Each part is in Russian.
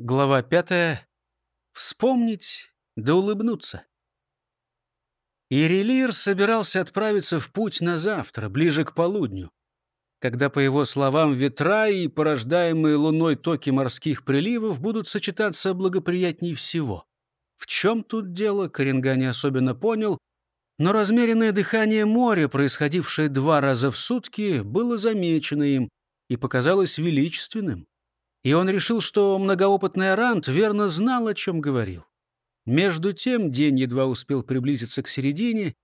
Глава пятая. Вспомнить да улыбнуться. Ирелир собирался отправиться в путь на завтра, ближе к полудню, когда, по его словам, ветра и порождаемые луной токи морских приливов будут сочетаться благоприятней всего. В чем тут дело, Коренга не особенно понял, но размеренное дыхание моря, происходившее два раза в сутки, было замечено им и показалось величественным. И он решил, что многоопытный Арант верно знал, о чем говорил. Между тем день едва успел приблизиться к середине,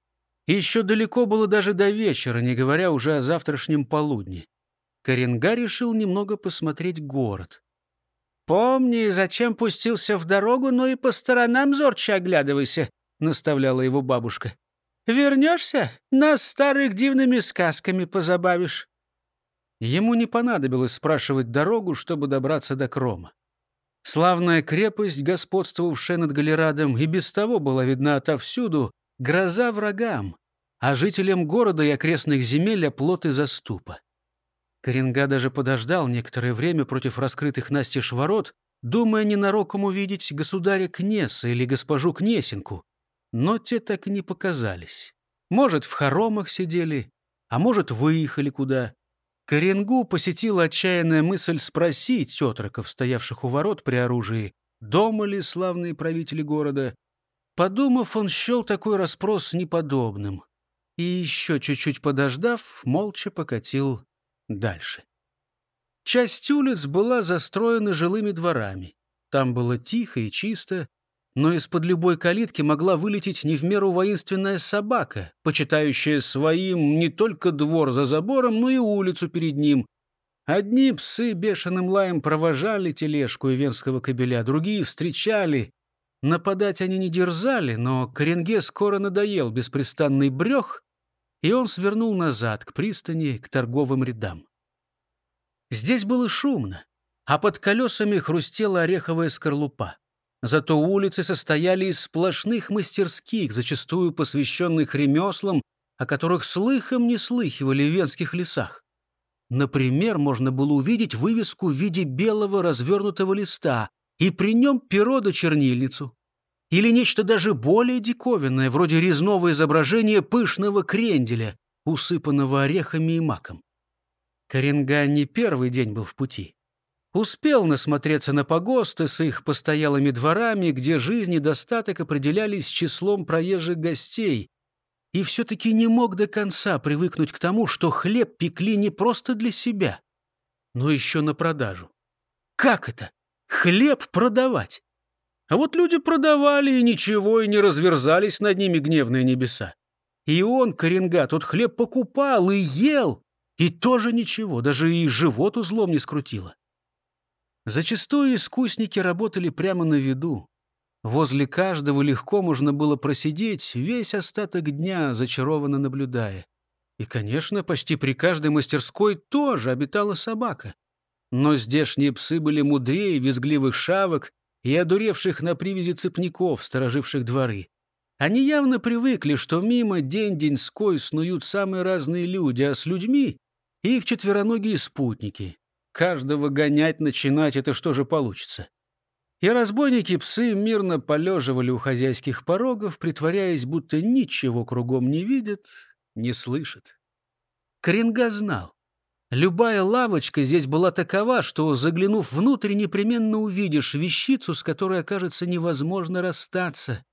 и еще далеко было даже до вечера, не говоря уже о завтрашнем полудне. Коренга решил немного посмотреть город. «Помни, зачем пустился в дорогу, но и по сторонам зорче оглядывайся», — наставляла его бабушка. «Вернешься, нас старых дивными сказками позабавишь». Ему не понадобилось спрашивать дорогу, чтобы добраться до Крома. Славная крепость, господствовавшая над Галерадом, и без того была видна отовсюду, гроза врагам, а жителям города и окрестных земель оплот и заступа. Коренга даже подождал некоторое время против раскрытых настежь ворот, думая ненароком увидеть государя Кнеса или госпожу Кнесинку. Но те так и не показались. Может, в хоромах сидели, а может, выехали куда. Коренгу посетила отчаянная мысль спросить отроков, стоявших у ворот при оружии, дома ли славные правители города. Подумав, он счел такой расспрос неподобным. И еще чуть-чуть подождав, молча покатил дальше. Часть улиц была застроена жилыми дворами. Там было тихо и чисто, но из-под любой калитки могла вылететь не в меру воинственная собака, почитающая своим не только двор за забором, но и улицу перед ним. Одни псы бешеным лаем провожали тележку и венского кобеля, другие встречали. Нападать они не дерзали, но Коренге скоро надоел беспрестанный брех, и он свернул назад, к пристани, к торговым рядам. Здесь было шумно, а под колесами хрустела ореховая скорлупа. Зато улицы состояли из сплошных мастерских, зачастую посвященных ремеслам, о которых слыхом не слыхивали в венских лесах. Например, можно было увидеть вывеску в виде белого развернутого листа и при нем перо да чернильницу. Или нечто даже более диковинное, вроде резного изображения пышного кренделя, усыпанного орехами и маком. Коренга не первый день был в пути. Успел насмотреться на погосты с их постоялыми дворами, где жизнь и достаток определялись числом проезжих гостей, и все-таки не мог до конца привыкнуть к тому, что хлеб пекли не просто для себя, но еще на продажу. Как это? Хлеб продавать? А вот люди продавали и ничего, и не разверзались над ними гневные небеса. И он, Коренга, тот хлеб покупал и ел, и тоже ничего, даже и живот узлом не скрутило. Зачастую искусники работали прямо на виду. Возле каждого легко можно было просидеть весь остаток дня, зачарованно наблюдая. И, конечно, почти при каждой мастерской тоже обитала собака. Но здешние псы были мудрее визгливых шавок и одуревших на привязи цепняков, стороживших дворы. Они явно привыкли, что мимо день-деньской снуют самые разные люди, а с людьми — их четвероногие спутники, Каждого гонять начинать — это что же получится? И разбойники-псы мирно полеживали у хозяйских порогов, притворяясь, будто ничего кругом не видят, не слышат. Коренга знал. Любая лавочка здесь была такова, что, заглянув внутрь, непременно увидишь вещицу, с которой окажется невозможно расстаться.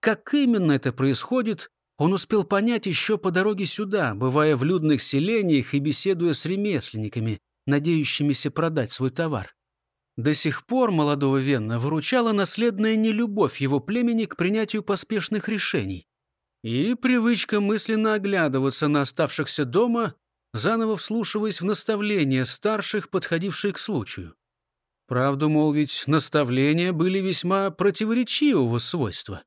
Как именно это происходит, он успел понять еще по дороге сюда, бывая в людных селениях и беседуя с ремесленниками надеющимися продать свой товар. До сих пор молодого Венна выручала наследная нелюбовь его племени к принятию поспешных решений и привычка мысленно оглядываться на оставшихся дома, заново вслушиваясь в наставления старших, подходившие к случаю. Правду, ведь наставления были весьма противоречивого свойства.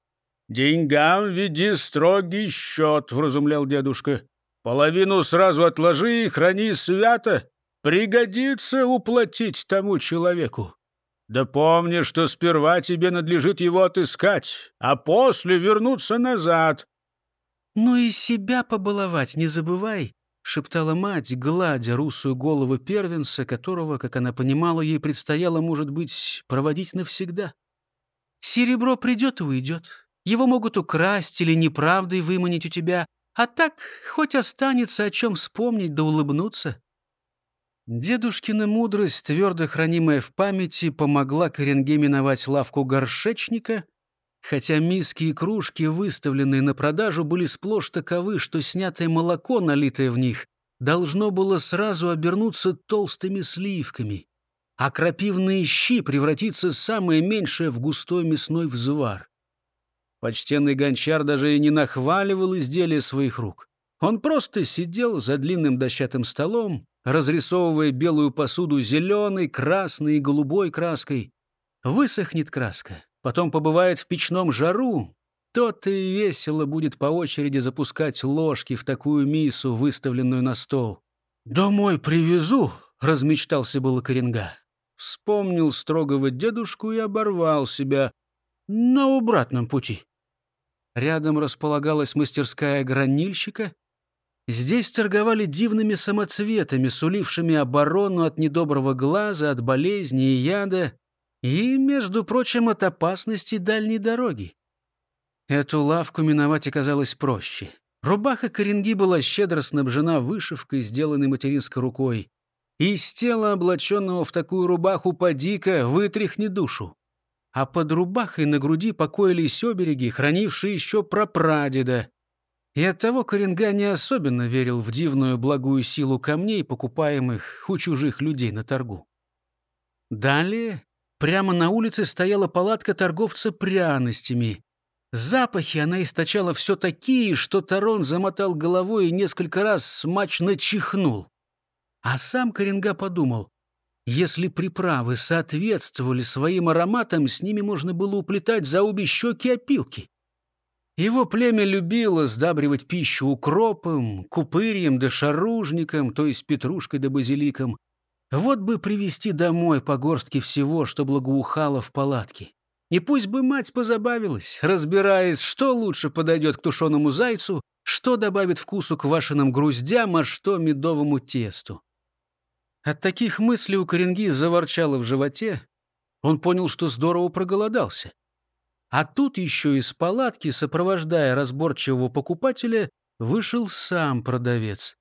«Деньгам веди строгий счет», — вразумлял дедушка. «Половину сразу отложи и храни свято, Пригодится уплатить тому человеку. Да помни, что сперва тебе надлежит его отыскать, а после вернуться назад. Ну и себя побаловать не забывай. шептала мать, гладя русую голову первенца, которого, как она понимала, ей предстояло, может быть, проводить навсегда. «Серебро придет и уйдет. Его могут украсть или неправдой выманить у тебя, а так хоть останется о чем вспомнить да улыбнуться». Дедушкина мудрость, твердо хранимая в памяти, помогла Коренге миновать лавку горшечника, хотя миски и кружки, выставленные на продажу, были сплошь таковы, что снятое молоко, налитое в них, должно было сразу обернуться толстыми сливками, а крапивные щи превратиться самое меньшее в густой мясной взвар. Почтенный гончар даже и не нахваливал изделия своих рук. Он просто сидел за длинным дощатым столом, разрисовывая белую посуду зеленой, красной и голубой краской. Высохнет краска, потом побывает в печном жару. То-то и весело будет по очереди запускать ложки в такую мису, выставленную на стол. «Домой привезу», — размечтался было Коренга. Вспомнил строгого дедушку и оборвал себя на обратном пути. Рядом располагалась мастерская гранильщика, Здесь торговали дивными самоцветами, сулившими оборону от недоброго глаза, от болезни и яда, и, между прочим, от опасности дальней дороги. Эту лавку миновать оказалось проще. Рубаха Коренги была щедро снабжена вышивкой, сделанной материнской рукой. Из тела, облаченного в такую рубаху, поди-ка, вытряхни душу. А под рубахой на груди покоились обереги, хранившие еще прапрадеда. И оттого Коренга не особенно верил в дивную благую силу камней, покупаемых у чужих людей на торгу. Далее прямо на улице стояла палатка торговца пряностями. Запахи она источала все такие, что Тарон замотал головой и несколько раз смачно чихнул. А сам Коренга подумал, если приправы соответствовали своим ароматам, с ними можно было уплетать за обе щеки опилки. Его племя любило сдабривать пищу укропом, купырьем да шаружником, то есть петрушкой да базиликом. Вот бы привезти домой по горстке всего, что благоухало в палатке. И пусть бы мать позабавилась, разбираясь, что лучше подойдет к тушеному зайцу, что добавит вкусу к вашиным груздям, а что медовому тесту. От таких мыслей у Коренги заворчало в животе. Он понял, что здорово проголодался. А тут еще из палатки, сопровождая разборчивого покупателя, вышел сам продавец.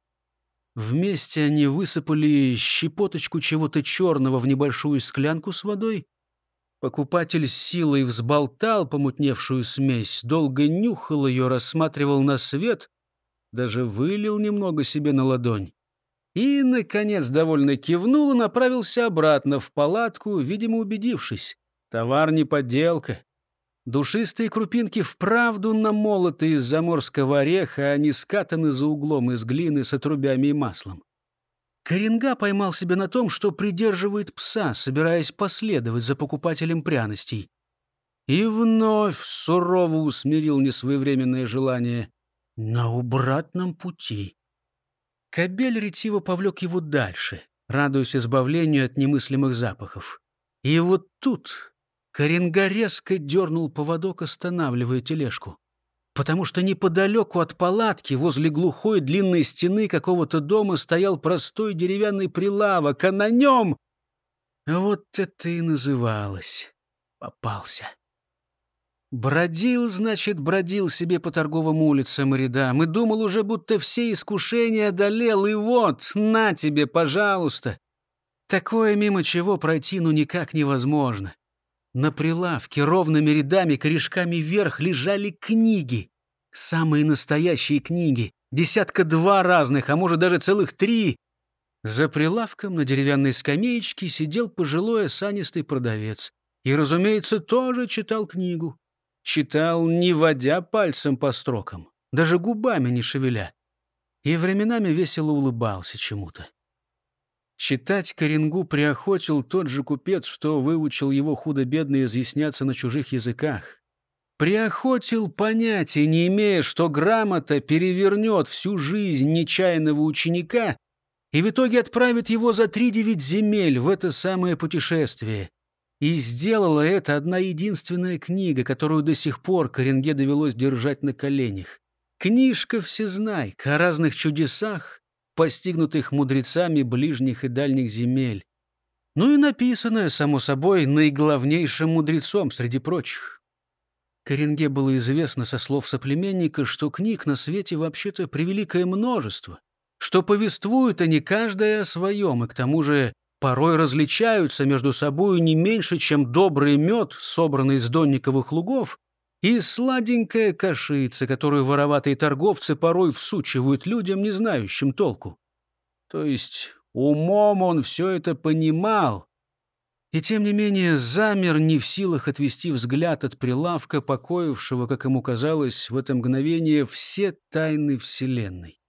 Вместе они высыпали щепоточку чего-то черного в небольшую склянку с водой. Покупатель с силой взболтал помутневшую смесь, долго нюхал ее, рассматривал на свет, даже вылил немного себе на ладонь. И, наконец, довольно кивнул и направился обратно в палатку, видимо, убедившись. Товар не подделка. Душистые крупинки вправду намолоты из заморского ореха, а не скатаны за углом из глины с отрубями и маслом. Коренга поймал себя на том, что придерживает пса, собираясь последовать за покупателем пряностей. И вновь сурово усмирил несвоевременное желание на обратном пути. Кобель ретиво повлек его дальше, радуясь избавлению от немыслимых запахов. И вот тут Коренга резко дернул поводок, останавливая тележку. Потому что неподалеку от палатки, возле глухой длинной стены какого-то дома, стоял простой деревянный прилавок, а на нем... Вот это и называлось. Попался. Бродил, значит, бродил себе по торговым улицам и рядам, и думал уже, будто все искушения одолел, и вот, на тебе, пожалуйста. Такое мимо чего пройти ну никак невозможно. На прилавке ровными рядами корешками вверх лежали книги. Самые настоящие книги. Десятка-два разных, а может даже целых три. За прилавком на деревянной скамеечке сидел пожилой осанистый продавец. И, разумеется, тоже читал книгу. Читал, не водя пальцем по строкам, даже губами не шевеля. И временами весело улыбался чему-то. Читать Коренгу приохотил тот же купец, что выучил его худо-бедно изъясняться на чужих языках. Приохотил понятия, не имея, что грамота перевернет всю жизнь нечаянного ученика и в итоге отправит его за три девять земель в это самое путешествие. И сделала это одна единственная книга, которую до сих пор Коренге довелось держать на коленях. Книжка всезнайка о разных чудесах, постигнутых мудрецами ближних и дальних земель. Ну и написанное, само собой, наиглавнейшим мудрецом среди прочих. Коренге было известно со слов соплеменника, что книг на свете вообще-то превеликое множество, что повествуют они каждая о своем, и к тому же порой различаются между собою не меньше, чем добрый мед, собранный из донниковых лугов, и сладенькая кашица, которую вороватые торговцы порой всучивают людям, не знающим толку. То есть умом он все это понимал, и тем не менее замер не в силах отвести взгляд от прилавка, покоившего, как ему казалось, в это мгновение все тайны Вселенной.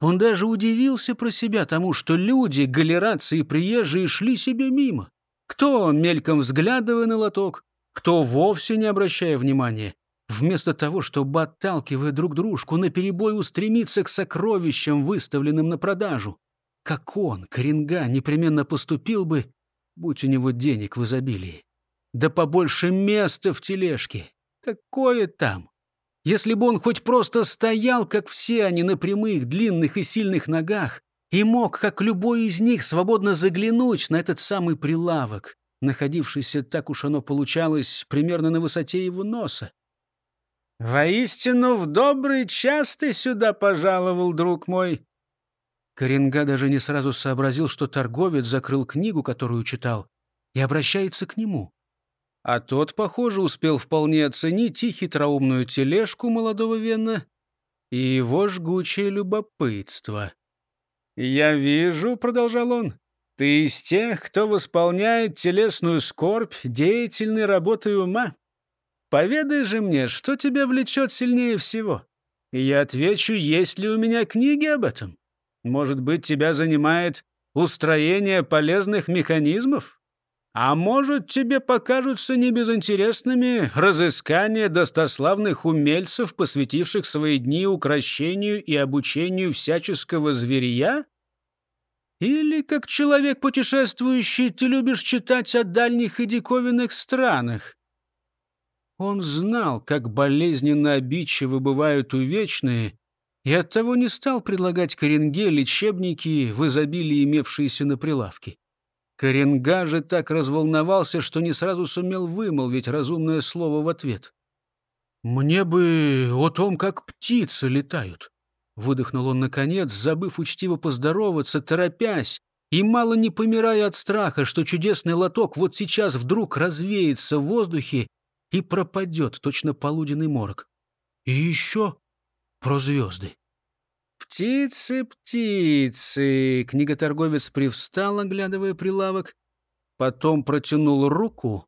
Он даже удивился про себя тому, что люди, галерацы и приезжие шли себе мимо. Кто, мельком взглядывая на лоток, кто, вовсе не обращая внимания, вместо того, чтобы, отталкивая друг дружку, наперебой устремиться к сокровищам, выставленным на продажу. Как он, Коренга, непременно поступил бы, Будь у него денег в изобилии. Да побольше места в тележке. Какое там? Если бы он хоть просто стоял, как все они, на прямых, длинных и сильных ногах, и мог, как любой из них, свободно заглянуть на этот самый прилавок, находившийся, так уж оно получалось, примерно на высоте его носа. «Воистину, в добрый час ты сюда пожаловал, друг мой!» Коренга даже не сразу сообразил, что торговец закрыл книгу, которую читал, и обращается к нему. А тот, похоже, успел вполне оценить и хитроумную тележку молодого Венна, и его жгучее любопытство. «Я вижу», — продолжал он, — «ты из тех, кто восполняет телесную скорбь деятельной работой ума. Поведай же мне, что тебя влечет сильнее всего, и я отвечу, есть ли у меня книги об этом». Может быть, тебя занимает устроение полезных механизмов? А может, тебе покажутся небезынтересными разыскания достославных умельцев, посвятивших свои дни укращению и обучению всяческого зверья? Или, как человек путешествующий, ты любишь читать о дальних и диковинных странах? Он знал, как болезненно обидчивы бывают увечные, и оттого не стал предлагать Коренге лечебники в изобилии имевшиеся на прилавке. Коренга же так разволновался, что не сразу сумел вымолвить разумное слово в ответ. «Мне бы о том, как птицы летают», — выдохнул он наконец, забыв учтиво поздороваться, торопясь, и мало не помирая от страха, что чудесный лоток вот сейчас вдруг развеется в воздухе и пропадет, точно полуденный морок. «И еще про звезды. «Птицы, птицы!» — книготорговец привстал, оглядывая прилавок, потом протянул руку.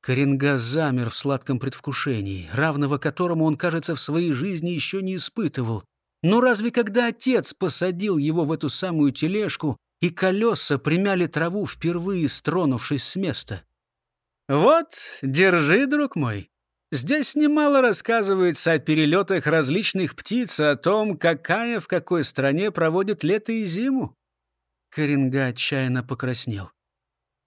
Коренга замер в сладком предвкушении, равного которому он, кажется, в своей жизни еще не испытывал. Но разве когда отец посадил его в эту самую тележку, и колеса примяли траву, впервые стронувшись с места? «Вот, держи, друг мой!» Здесь немало рассказывается о перелетах различных птиц, о том, какая в какой стране проводит лето и зиму. Коренга отчаянно покраснел.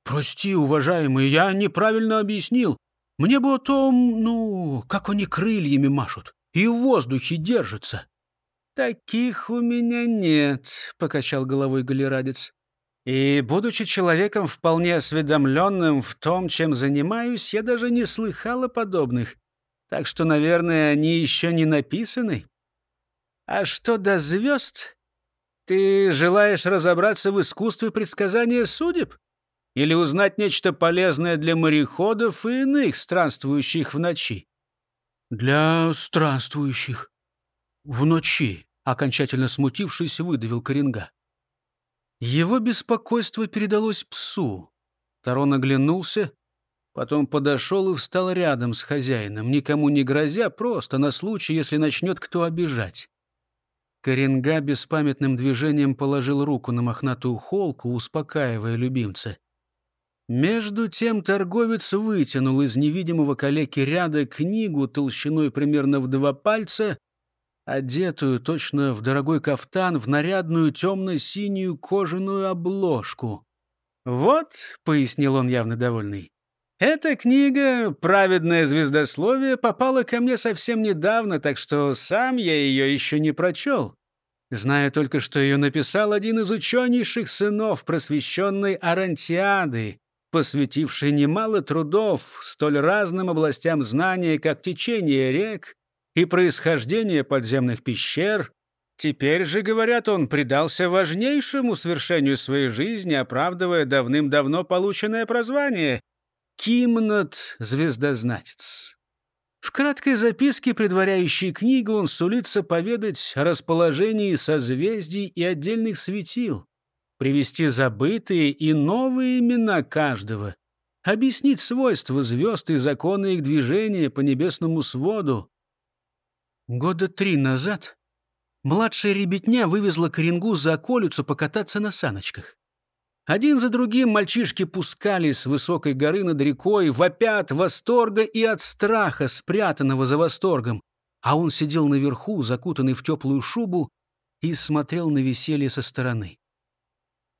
«Прости, уважаемый, я неправильно объяснил. Мне бы о том, ну, как они крыльями машут и в воздухе держатся». «Таких у меня нет», — покачал головой галерадец. И, будучи человеком вполне осведомленным в том, чем занимаюсь, я даже не слыхал о подобных. Так что, наверное, они еще не написаны. А что до звезд? Ты желаешь разобраться в искусстве предсказания судеб? Или узнать нечто полезное для мореходов и иных странствующих в ночи? Для странствующих. В ночи, окончательно смутившись, выдавил Коренга. Его беспокойство передалось псу. Тарон оглянулся, потом подошел и встал рядом с хозяином, никому не грозя, просто на случай, если начнет кто обижать. Коренга беспамятным движением положил руку на мохнатую холку, успокаивая любимца. Между тем торговец вытянул из невидимого калеки ряда книгу толщиной примерно в два пальца одетую точно в дорогой кафтан, в нарядную темно-синюю кожаную обложку. «Вот», — пояснил он явно довольный, — «эта книга «Праведное звездословие» попала ко мне совсем недавно, так что сам я ее еще не прочел. Знаю только, что ее написал один из ученейших сынов просвещенной Арантиады, посвятивший немало трудов столь разным областям знания, как течение рек и происхождение подземных пещер. Теперь же, говорят, он предался важнейшему свершению своей жизни, оправдывая давным-давно полученное прозвание — Кимнат Звездознатец. В краткой записке, предваряющей книгу, он сулится поведать о расположении созвездий и отдельных светил, привести забытые и новые имена каждого, объяснить свойства звезд и законы их движения по небесному своду. Года три назад младшая ребятня вывезла Коренгу за околицу покататься на саночках. Один за другим мальчишки пускались с высокой горы над рекой, вопя от восторга и от страха, спрятанного за восторгом. А он сидел наверху, закутанный в теплую шубу, и смотрел на веселье со стороны.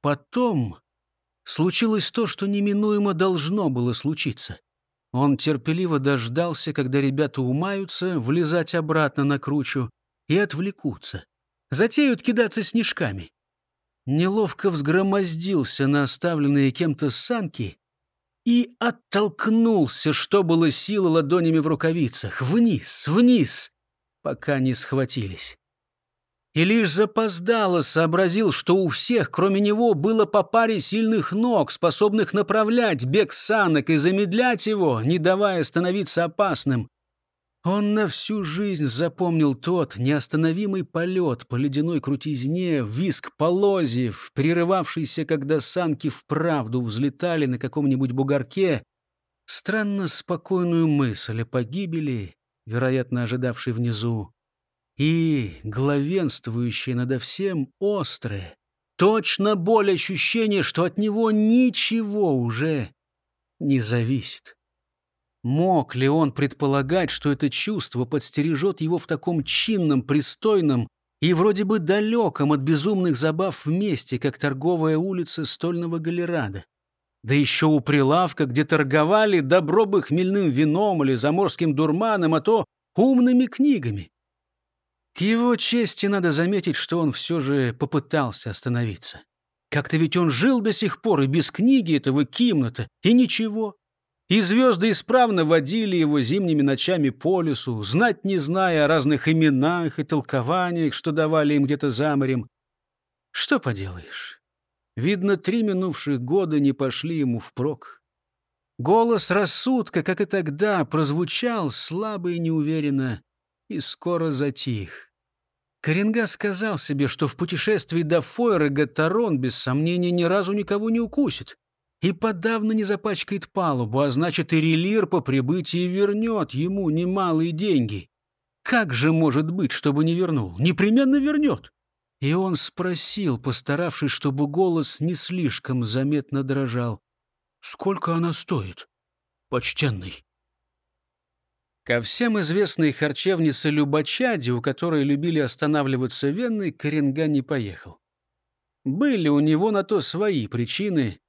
Потом случилось то, что неминуемо должно было случиться. Он терпеливо дождался, когда ребята умаются, влезать обратно на кручу и отвлекутся. Затеют кидаться снежками неловко взгромоздился на оставленные кем-то санки и оттолкнулся, что было силы ладонями в рукавицах, вниз, вниз, пока не схватились. И лишь запоздало сообразил, что у всех, кроме него, было по паре сильных ног, способных направлять бег санок и замедлять его, не давая становиться опасным. Он на всю жизнь запомнил тот неостановимый полет по ледяной крутизне, виск полозьев, прерывавшийся, когда санки вправду взлетали на каком-нибудь бугорке, странно спокойную мысль о погибели, вероятно, ожидавшей внизу, и главенствующее надо всем острое, точно боль ощущения, что от него ничего уже не зависит. Мог ли он предполагать, что это чувство подстережет его в таком чинном, пристойном и вроде бы далеком от безумных забав месте, как торговая улица стольного галерада? Да еще у прилавка, где торговали добро бы хмельным вином или заморским дурманом, а то умными книгами. К его чести надо заметить, что он все же попытался остановиться. Как-то ведь он жил до сих пор и без книги этого Кимната, и ничего. И звезды исправно водили его зимними ночами по лесу, знать не зная о разных именах и толкованиях, что давали им где-то за морем. Что поделаешь? Видно, три минувших года не пошли ему впрок. Голос рассудка, как и тогда, прозвучал слабо и неуверенно, и скоро затих. Коренга сказал себе, что в путешествии до Фойра Гатарон без сомнения ни разу никого не укусит и подавно не запачкает палубу, а значит, и релир по прибытии вернет ему немалые деньги. Как же может быть, чтобы не вернул? Непременно вернет. И он спросил, постаравшись, чтобы голос не слишком заметно дрожал. «Сколько она стоит, почтенный?» Ко всем известной харчевнице Любачаде, у которой любили останавливаться вены, Коренга не поехал. Были у него на то свои причины,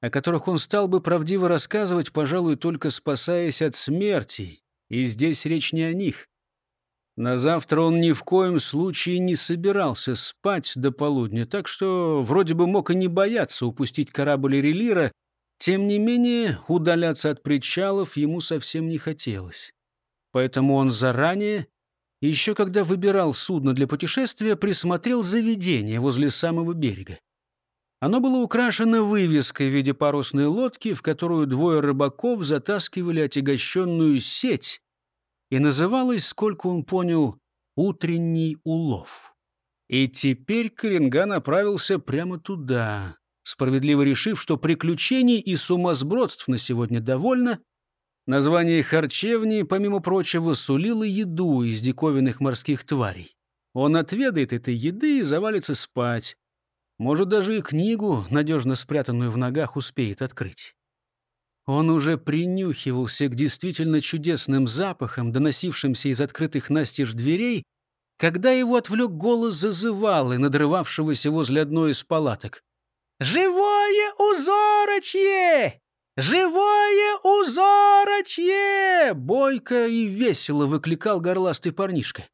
о которых он стал бы правдиво рассказывать, пожалуй, только спасаясь от смерти, и здесь речь не о них. На завтра он ни в коем случае не собирался спать до полудня, так что вроде бы мог и не бояться упустить корабль Релира, тем не менее удаляться от причалов ему совсем не хотелось. Поэтому он заранее, еще когда выбирал судно для путешествия, присмотрел заведение возле самого берега. Оно было украшено вывеской в виде парусной лодки, в которую двое рыбаков затаскивали отягощенную сеть, и называлось, сколько он понял, «Утренний улов». И теперь Коренга направился прямо туда, справедливо решив, что приключений и сумасбродств на сегодня довольно. Название харчевни, помимо прочего, сулило еду из диковинных морских тварей. Он отведает этой еды и завалится спать. Может, даже и книгу, надежно спрятанную в ногах, успеет открыть. Он уже принюхивался к действительно чудесным запахам, доносившимся из открытых настежь дверей, когда его отвлек голос зазывалы, надрывавшегося возле одной из палаток. «Живое узорочье! Живое узорочье!» Бойко и весело выкликал горластый парнишка.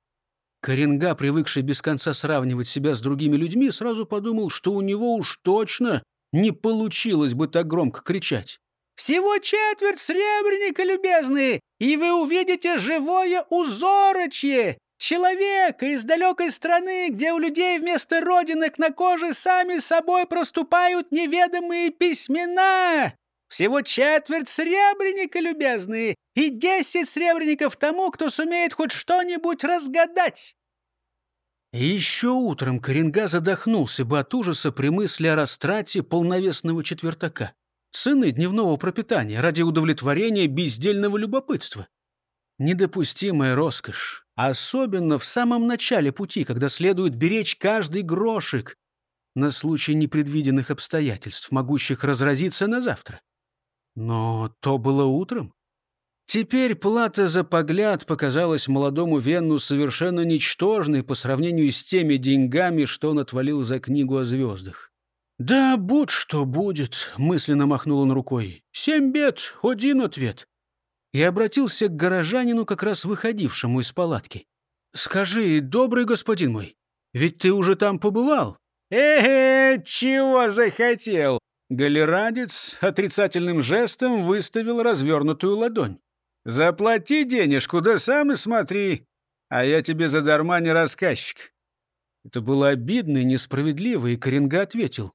Коренга, привыкший без конца сравнивать себя с другими людьми, сразу подумал, что у него уж точно не получилось бы так громко кричать. «Всего четверть сребреника, любезные, и вы увидите живое узорочье! Человека из далекой страны, где у людей вместо родинок на коже сами собой проступают неведомые письмена! Всего четверть сребреника, любезные, и десять сребреников тому, кто сумеет хоть что-нибудь разгадать!» И еще утром Коренга задохнулся бы от ужаса при мысли о растрате полновесного четвертака, цены дневного пропитания ради удовлетворения бездельного любопытства. Недопустимая роскошь, особенно в самом начале пути, когда следует беречь каждый грошик на случай непредвиденных обстоятельств, могущих разразиться на завтра. Но то было утром. Теперь плата за погляд показалась молодому Венну совершенно ничтожной по сравнению с теми деньгами, что он отвалил за книгу о звездах. «Да будь что будет», — мысленно махнул он рукой. «Семь бед, один ответ». И обратился к горожанину, как раз выходившему из палатки. «Скажи, добрый господин мой, ведь ты уже там побывал?» «Э-э, чего захотел?» Галерадец отрицательным жестом выставил развернутую ладонь. «Заплати денежку, да сам и смотри, а я тебе задарма не рассказчик». Это было обидно и несправедливо, и Коренга ответил.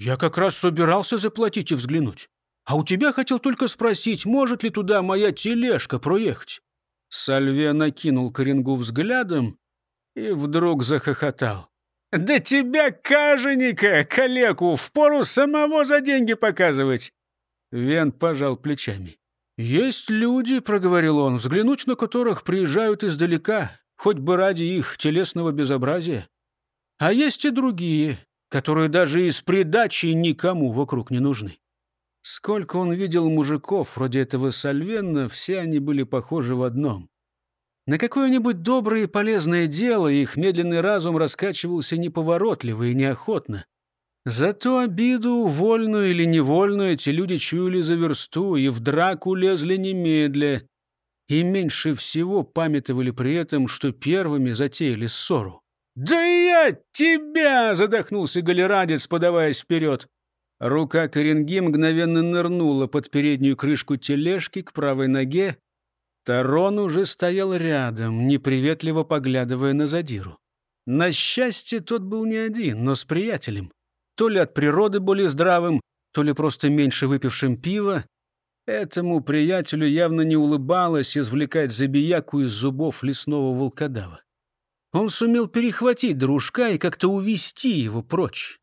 «Я как раз собирался заплатить и взглянуть. А у тебя хотел только спросить, может ли туда моя тележка проехать». Сальве накинул Коренгу взглядом и вдруг захохотал. «Да тебя, каженика, калеку, впору самого за деньги показывать!» Вен пожал плечами. «Есть люди, — проговорил он, — взглянуть на которых приезжают издалека, хоть бы ради их телесного безобразия. А есть и другие, которые даже из придачи никому вокруг не нужны. Сколько он видел мужиков, вроде этого Сальвенна, все они были похожи в одном. На какое-нибудь доброе и полезное дело их медленный разум раскачивался неповоротливо и неохотно. Зато обиду, вольную или невольную, эти люди чуяли за версту и в драку лезли немедля. И меньше всего памятовали при этом, что первыми затеяли ссору. «Да я тебя!» — задохнулся галерадец, подаваясь вперед. Рука Коренги мгновенно нырнула под переднюю крышку тележки к правой ноге, Тарон уже стоял рядом, неприветливо поглядывая на задиру. На счастье, тот был не один, но с приятелем. То ли от природы более здравым, то ли просто меньше выпившим пива. Этому приятелю явно не улыбалось извлекать забияку из зубов лесного волкодава. Он сумел перехватить дружка и как-то увести его прочь.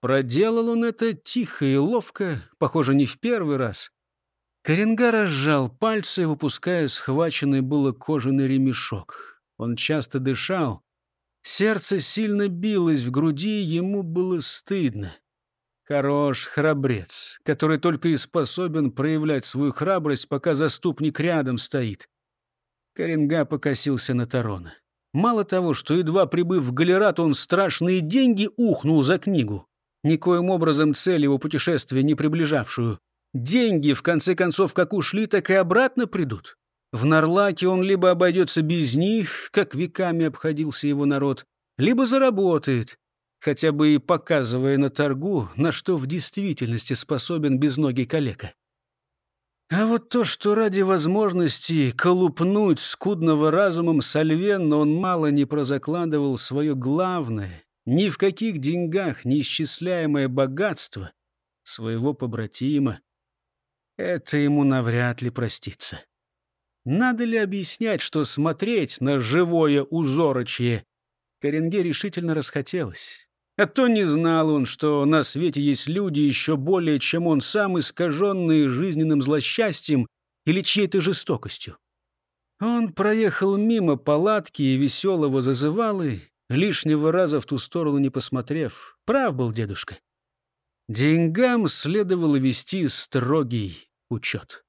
Проделал он это тихо и ловко, похоже, не в первый раз. Коренга разжал пальцы, выпуская схваченный было кожаный ремешок. Он часто дышал. Сердце сильно билось в груди, ему было стыдно. Хорош храбрец, который только и способен проявлять свою храбрость, пока заступник рядом стоит. Коренга покосился на Тарона. Мало того, что, едва прибыв в Галерат, он страшные деньги ухнул за книгу, никоим образом цель его путешествия не приближавшую. Деньги, в конце концов, как ушли, так и обратно придут. В Нарлаке он либо обойдется без них, как веками обходился его народ, либо заработает, хотя бы и показывая на торгу, на что в действительности способен безногий калека. А вот то, что ради возможности колупнуть скудного разумом Сальвенна он мало не прозакладывал свое главное, ни в каких деньгах неисчисляемое богатство своего побратима, это ему навряд ли простится. Надо ли объяснять, что смотреть на живое узорочье Коренге решительно расхотелось? А то не знал он, что на свете есть люди еще более, чем он сам, искаженные жизненным злосчастьем или чьей-то жестокостью. Он проехал мимо палатки и веселого зазывалы, лишнего раза в ту сторону не посмотрев. Прав был дедушка. Деньгам следовало вести строгий учет.